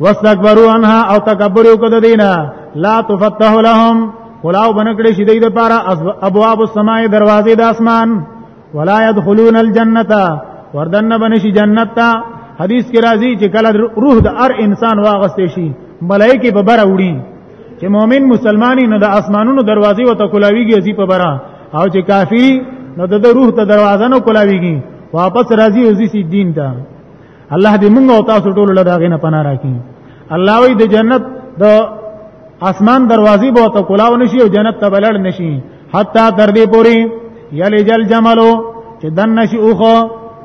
واستكبروا عنها او تکبر وکړه دینا لا تفتح لهم ولاو بنکړي شي د لپاره ابواب السماء دروازې د اسمان ولا يدخلون الجنه وردن بنشي جنت ته حدیث کې راځي چې کله روح د هر انسان واغستې شي ملائکه په بره وړي چې مؤمن مسلمانې نه د اسمانونو دروازې وته کولاویږي ازي په بره او چې کافی نو د روح ته دروازه نه کولاویږي واپس راځي ازي سي دین ته الله دې موږ او تاسو ټول له داغې نه پناه راکړي الله وی د جنت د اسمان دروازې به ته کولاو نشي او جنت ته بلړ نشي حتا تر دې پوري یلی جل جملو چې دن نشي اوخه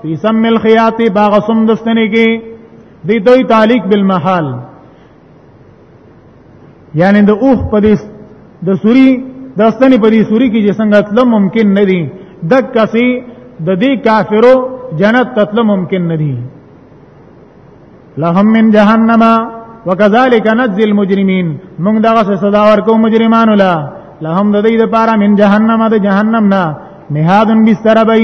فی سم الخیاط باغ سم دستنی کې دی دوی تعلق بالمحال یعنی د اوخ په دې د سوري د ستنې په دې سوري کې چې څنګه تل ممکن نه دي د کسي د دې کافرو جنت تل ممکن نه دي لهم من جهنم وكذلك نجزي المجرمين موږ دغه سزا ورکو مجرمانو لا لهم د دې لپاره من جهنم د جهنم نه مهادن بستر بي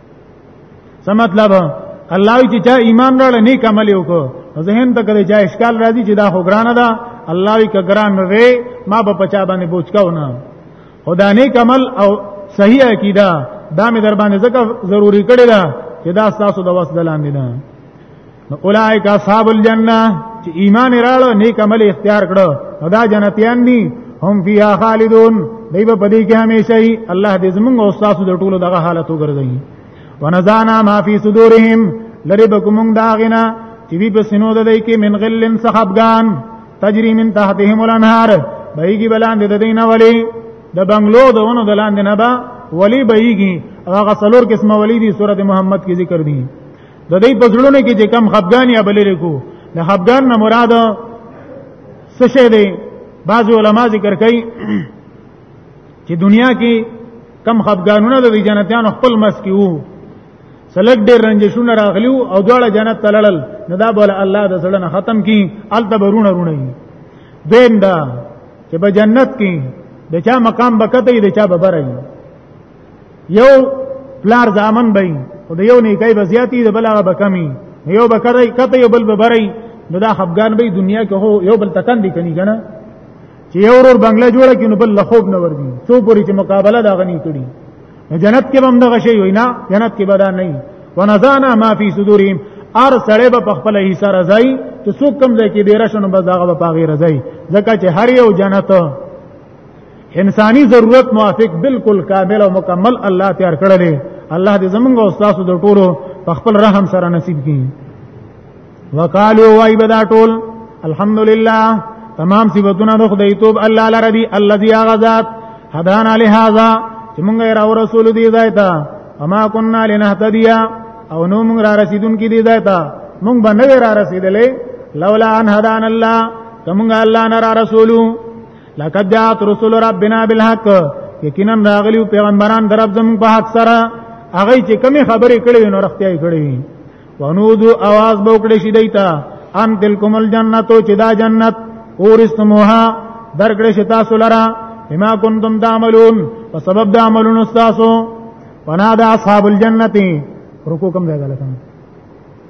څه مطلب الله چې چا ایمان راړ نیک عمل وکړو ذهن ته کړي چا اشکال راځي چې دا خو ګران ده الله یې کګران نه وي ما په پچا باندې بوج کاو نه خدا نیک عمل او صحیح عقیده دا مې در باندې ځکه ضروری کړی دا چې دا تاسو د وسدلان دي نه نو اولائک اصحاب الجنه چې ایمان راړو نیک عمل اختیار کړو نو دا جنتیان دي هم فیها خالدون دی په دې کې همیشه ای الله دې زمونږ او تاسو د ټولو دغه حالت وګرځي ونزانا ما فی صدورهم لری بکوم دا غنا چې وی په سینو د دې کې من غلن صحابغان تجری من تحتهم الانهار بهیږي بلاندې د دینه ولی د بنگلو دونو دلاندې نه با ولی بهیږي هغه څلور قسمه ولی دي سورته محمد کې ذکر دي د دې پزړونه کې چې کم خفګان یا بلری کو د خفګان نه مراد څه شی دی بعض علما ذکر کوي چې دنیا کې کم خفګانونه د جنتیانو خپل مس کې وو سلګ ډېر رنجشونه راغلیو او دواړه جنت تلل نو دا بوله الله د سړنه ختم کی الته برونه رونه دین دا چې په جنت کې د چا مقام بکته دی چا ببرای یو پلار ځامن بې او د یو نیکای به زیاتی د بل هغه به کمی یو به کوي کته یو بل به بری نو دا خفګان به دنیا کې هو یو بل تکن دی کني کنه چې یو ورور بنگله جوړ کړي نو بل لخوب نه وردی څو پوری چې مقابله دا غني کړي نو جنت کې هم دغه شی وي نه جنت کې به دا نه وي ونزانا ما فی صدورهم ار سړی به په خپل حصہ راځي چې څوک کم ځای کې ډیر شنو بس داغه به پاغي راځي ځکه چې هر یو جنت انساني ضرورت موافق بالکل کامل او مکمل الله تیار کړل دی الله دې زمونږ او تاسو د ټولو په خپل رحم سره نصیب کړي وقالو وای بدا ټول الحمدلله تمام صفاتونه د خدای توب الله لره دی الذي غزاد هدانا لهذا چې مونږ یې راو رسول دی ځای ته اما كنا لنهتديا او نو مونږ را رسیدون کې دی ځای ته مونږ باندې را رسیدلې لولا ان هدان الله کومه الله نه را رسولو لقد جاءت رسول ربنا بالحق یقینا راغلی پیغمبران درب زم په حق سره هغه چې کمی خبرې کړې نو رختیا یې کړې ونودو आवाज به وکړې شي دیتا ان تلکم الجنه چې دا جنت اورستموها درکړې شتا سولرا بما کنتم تعملون په سبب د عملونو تاسو ونادى اصحاب الجنه رکو کم ځای غلطه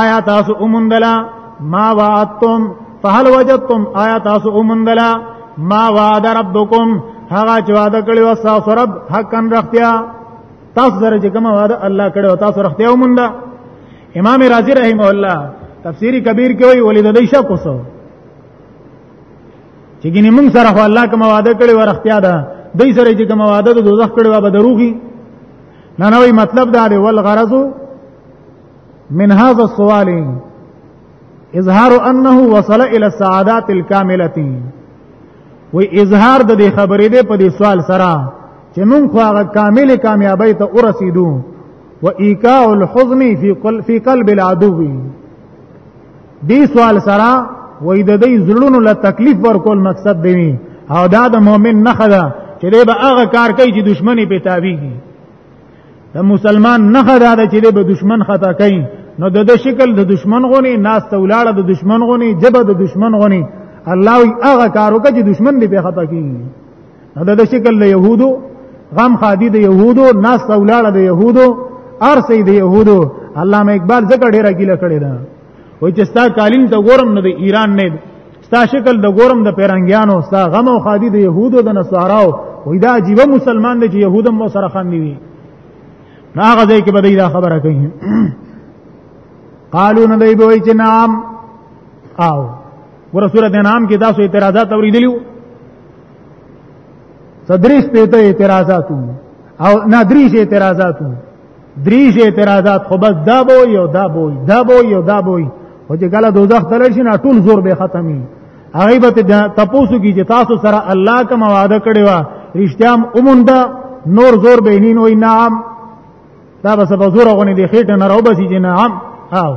آیا تاسو اومندلا ما وعدتم فهل وجدتم آیا تاسو اومندلا ما وعد ربکم هغه چې وعده کړی و تاسو رب حقا رختیا تاسو سره چې کوم وعده الله کړی و تاسو رختیا اومنده امام رازی رحمه الله تفسیری کبیر کې وی ولید دای شک وسو چې ګینه موږ سره خو الله کوم وعده کړی و رختیا ده دای سره چې کوم وعده د دوزخ کړی و به دروغي نه نه وی مطلب دا دی ول غرضو من هذا السوال اظهار انه وصل الى السعادات الكامله و اظهار د دې خبرې ده په دې سوال سره چې مونږ خو هغه کامل کامیابی ته ورسیدو و ایکاء الحزن فی قلب فی قلب العدو دې سوال سره وې د دې زړونو له تکلیف ورکول مقصد دی او دا د مؤمن نه خدا چې به هغه کار کوي چې دشمنی په تابع دي د مسلمان نه خدا ده چې به دشمن خطا کوي نو د د شکل د دشمن غوني ناس ته ولاړه د دشمن غوني جبه د دشمن غوني الله وی هغه کارو کې چې دشمن دې په خطا کوي نو د د شکل له يهودو غم خادي د يهودو ناس ته ولاړه د يهودو ارسي د يهودو علامه اقبال ذکر ډیره ګیله کړی ده وای چې ستا کالین ته ګورم نه د ایران نه ستا شکل د ګورم د پیرنګیانو ستا غم او خادي د يهودو د نصاراو وای دا عجیب مسلمان دی چې يهودم مو سره خان دی نه هغه ځای کې بدای دا خبره کوي قالو نه دی وای چې نام او ور سورته نام کې تاسو اعتراضات اوریدلیو صدریش پیته اعتراضات او نه دریش اعتراضات دریش اعتراضات خو بس دا بو یو دا بو دا بو یو دا بو او چې کله دوزخ ته لشي نه ټول زور به ختمي هغه به تاسو کی چې تاسو سره الله کوم وعده کړی و رښتیام اومنده نور زور به نین وای نعم دا بس په زور غونې دی خېټه نه راو بسی چې نعم او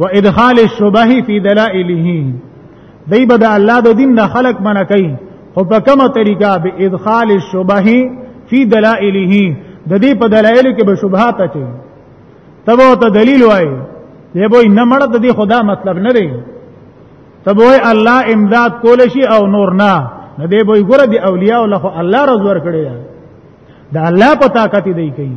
و ادخال الشبه فی دلائله دی به د الله د دین نه خلق منع کوي خو په کومه طریقه به ادخال الشبه فی دلائله د دې په دلایل کې به شبهات اچي تبو ته دلیل وای دی به نه مړ د دې خدا مطلب نه دی تبو الله امداد کول شي او نور نه نه دی به ګره دی اولیاء له الله رضوار کړی دا الله په طاقت دی کوي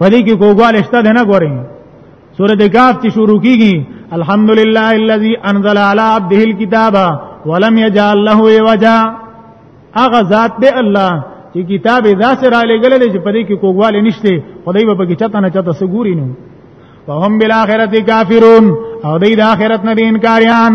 پدې کې کوګواله شته ده نه ګورئ سورۃ کاف چې شروع کیږي الحمدلله الذي انزل على عبده الكتاب ولم يجعل له عوجا هغه ذات دی الله چې کتاب اذا سره لګل دي چې پدې کې کوګواله نشته خدای به پکې چاته نه چاته سګوري نو وهم بالاخره کافرون او دې د اخرت نه انکاریان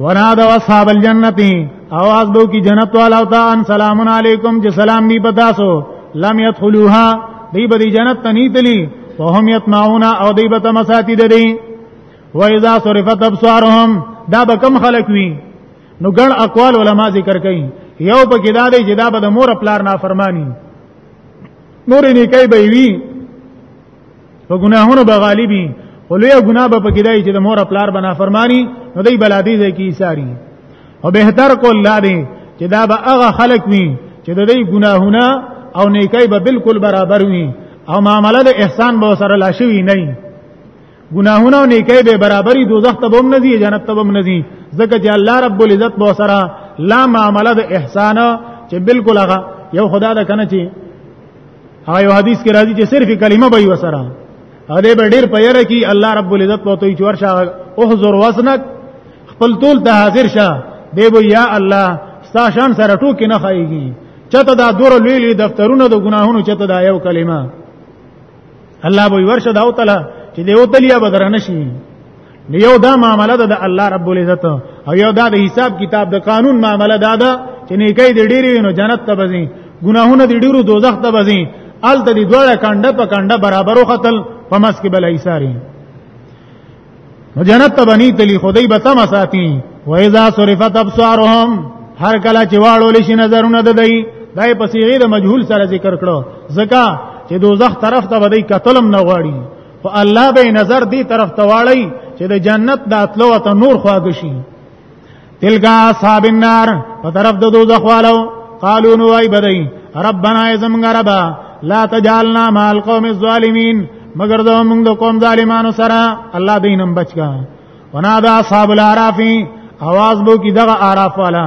ونادى اصحاب الجنه اواز بو کی جنت والا تا ان سلام علیکم چې سلام نی پتاسو لم يدخلوها دی به جنت ته نیتلی وهم یتمعون او دی به تمساتی د دی و اذا صرفت ابصارهم دا به کم خلق وی نو ګڼ اقوال علما ذکر کوي یو په کې دا دی چې دا به د مور پلار نافرمانی نور نه کوي به وی په ګناهونو به غالبي ولوی ګناه به پکې دی چې د مور خپل بنا فرمانی نو دی بلادي ځای کې ساری او بهتر کول لا دی چې دا به هغه خلک وي چې د دې ګناهونه او نیکي به بالکل برابر وي او معاملې د احسان به سره لا شوی نه وي ګناهونه او نیکي به برابرۍ دوزخ ته هم نزي جنت ته هم نزي ځکه چې الله رب العزت به سره لا معاملې د احسان چې بالکل هغه یو خدا د کنه چې هغه یو حدیث کې راځي چې صرف کلمه به وسره هغه به ډیر په یره کې الله رب العزت په توي چور شاه احذر وزنک خپل تول ته حاضر شه دی به یا الله ستا شان سره ټوکی نه خایږي چته دا دور لوی لوی دفترونه د ګناهونو چته دا یو کلمه الله به ورشه دا او تعالی چې دی او تلیا بدر نشي نو یو دا معامله ده د الله رب العزت او یو دا د حساب کتاب د قانون معامله ده دا چې نیکي د ډیری وینو جنت ته بزي ګناهونه د ډیرو دوزخ ته بزي ال د دوړه کنده په کنده برابرو قتل په مس کې بل ایساری نو جنت ته بنی تلی خدای به تم ساتي و اذا صرفت ابصارهم هر کله چې واړو لشي نظرونه د دی دای په صيغه د مجهول سره ذکر کړو زکه چې دوزخ طرف ته بدی قتلم نه غواړي خو الله به نظر دی طرف تواړی چې د جنت د اتلو ته نور خواږه شي تلګه اصحاب النار په طرف د دوزخ والو قالو نو وای بدای ربنا یزمګ ربا لا تجعلنا مع القوم الظالمین مگر دا موږ د قوم ظالمانو سره الله دینم بچا ونادى اصحاب العراف اواز بو کی دغه عراف والا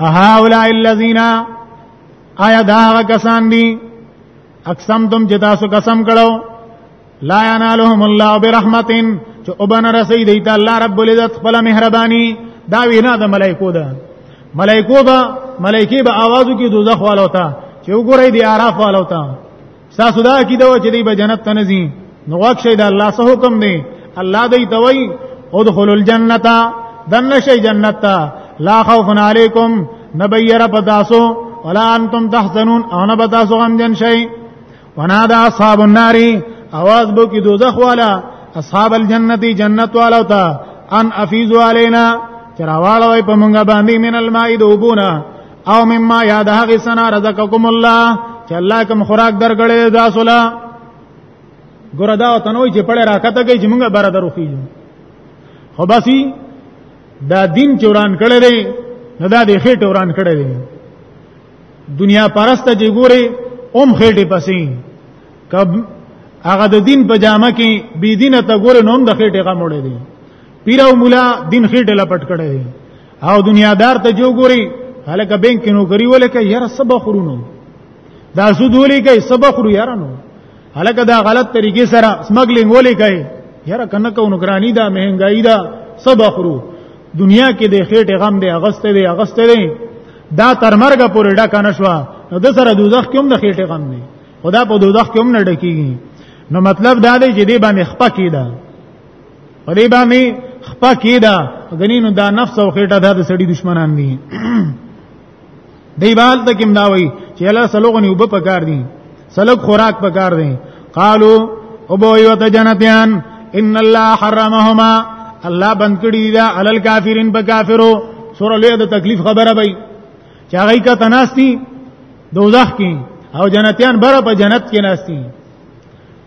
اها اولئک الذین آیا دا کسان دي اقسم تم چې تاسو قسم کړو لا ینالهم الله برحمتین چې وبن رسید ایت الله رب العزت خپل مهرباني دا وینا د ملائکو ده ملائکو به ملائکی به आवाज کی دوزخ والو ته چې وګورئ دی عراف والو ته تاسو دا عقیده و چې دی به جنت ته نه ځي نو واکشه دا الله سره حکم دی الله دی توي ادخل الجنه دن شي جنت ته لا خوف علیکم نبیر پتاسو ولا انتم تحزنون او نه پتاسو غم جن شي ونادى اصحاب النار اواز بو کی دوزخ والا اصحاب الجنتی جنت والا تا ان افیزو علینا چرواله وای په مونږه باندې من الماء دوبونه او مما یاد هغه سنا رزقکم الله چې الله کوم خوراک درګړې دا سولا ګور دا تنوي چې پړې راکته کوي چې موږ بار درو خېږو خو باسي دا دین چوران کړي دي نو دا دې خېټ وران کړي دي دنیا پرسته چې ګوري اوم خېټې پسې کب هغه د دین په جامه کې بی دینه ته ګوري نوم د خېټې غموړې دي پیرو مولا دین خېټه لپټ کړي دي او دنیا دار ته جو ګوري هلکه بینک نو کری ولکه یاره سبا خورونو دا سود ولي کوي سبا خورو یاره نو هلکه دا غلط طریقې سره سمګلینګ ولي کوي یاره کنه کو نو ګرانی دا مهنګای دا سبا خورو دنیا کې د خېټه غم دی اغسته دی اغسته دی دا تر مرګ پورې ډکه نشوه نو د سره دوزخ کې هم د خېټه غم دی خدا په دوزخ کې هم نه ډکیږي نو مطلب دا دی چې دې باندې خپه کیده په دې باندې خپه کیدا غنینو دا نفس او خېټه دا د سړي دشمنان دي دیوال ته کوم دا وای چې الله سلوغنی وب پکار دي سلوک خوراک پکار دي قالو او بو یو ته جنتیان ان الله حرمهما الله بند کړی دا علل کافرین په کافرو سور له د تکلیف خبره وای چې هغه کا تناستی دوزخ کې او جنتیان بره په جنت کې ناستی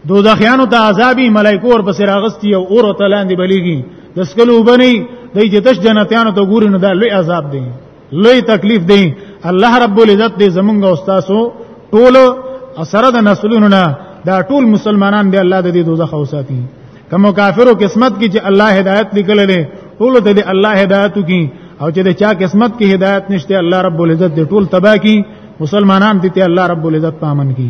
دوزخیانو ته عذابي ملائکه ور پسې راغستي او اور ته لاندې بلیږي د سکلو وبني د جتش جنتیانو ته ګوري نو دا لوی عذاب دی لوی تکلیف دی الله رب العزت دې زمونږ او تاسو ټول اثر د نسلونو نه دا ټول مسلمانان دی الله دې دوزخ او ساتي کوم کافرو قسمت کې چې الله هدایت لیکل لري ټول ته دې الله هدایت کی او چې چا قسمت کې هدایت نشته الله رب العزت دې ټول تبا کی مسلمانان دې ته الله رب العزت پامن کی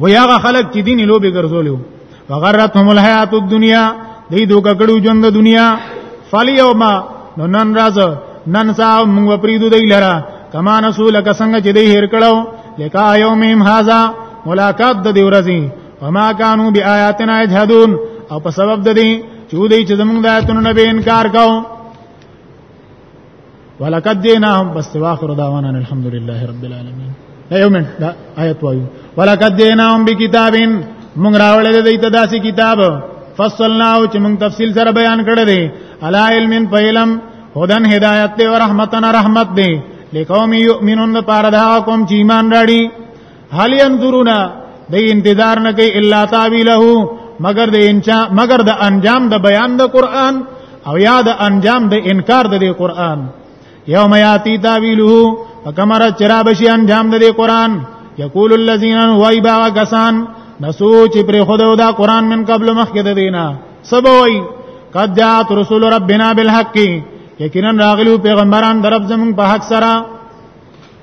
وی هغه خلک چې دین لوبي ګرځولیو وغرتهم الحیات الدنیا دې دوک کړو ژوند د دنیا فالیوما نو نن راز نن سا موږ پریدو دی لرا کما نسو لک څنګه چې دې هیر کړو لکا یومهم هاذا ملاقات د دې ورځې وما كانوا بیااتنا یجحدون او په سبب د دې چې دوی چې زموږ د آیاتونو نه به انکار کاو ولقد دیناهم بس واخر دعوانا الحمد لله رب العالمین دا یو منټ دا آیت وایو ولقد دیناهم بکتاب موږ راولې د دې داسې کتاب فصلنا او چې موږ تفصیل سره بیان کړی دی علی علم په علم هدن هدایت دی او رحمتنا رحمت دی لقوم یؤمنون لپاره دا قوم چې ایمان راړي هل ينظرون د انتظار نه کوي الا تعویله مگر د انچا مگر د انجام د بیان د قران او یا د انجام د انکار د قران یوم یاتی تعویله فکمر چرا بشی انجام د قران یقول الذین وای با کسان نسو چې پر خدای دا قران من قبل مخکې د دینه سبوي قد جاءت رسول ربنا بالحق یقینا راغلو پیغمبران درب زمون په حق سره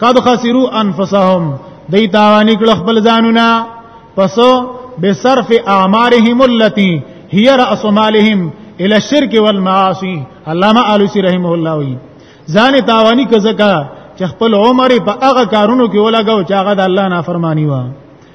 قد خسروا انفسهم دی تاوانی کړ خپل ځانونه پس به صرف اعمارهم التي هي راس مالهم الى الشرك والمعاصي علامه علوسی رحمه الله وی ځان تاوانی کزکا چې خپل عمر په هغه کارونو کې ولګاو چې هغه د الله نافرمانی و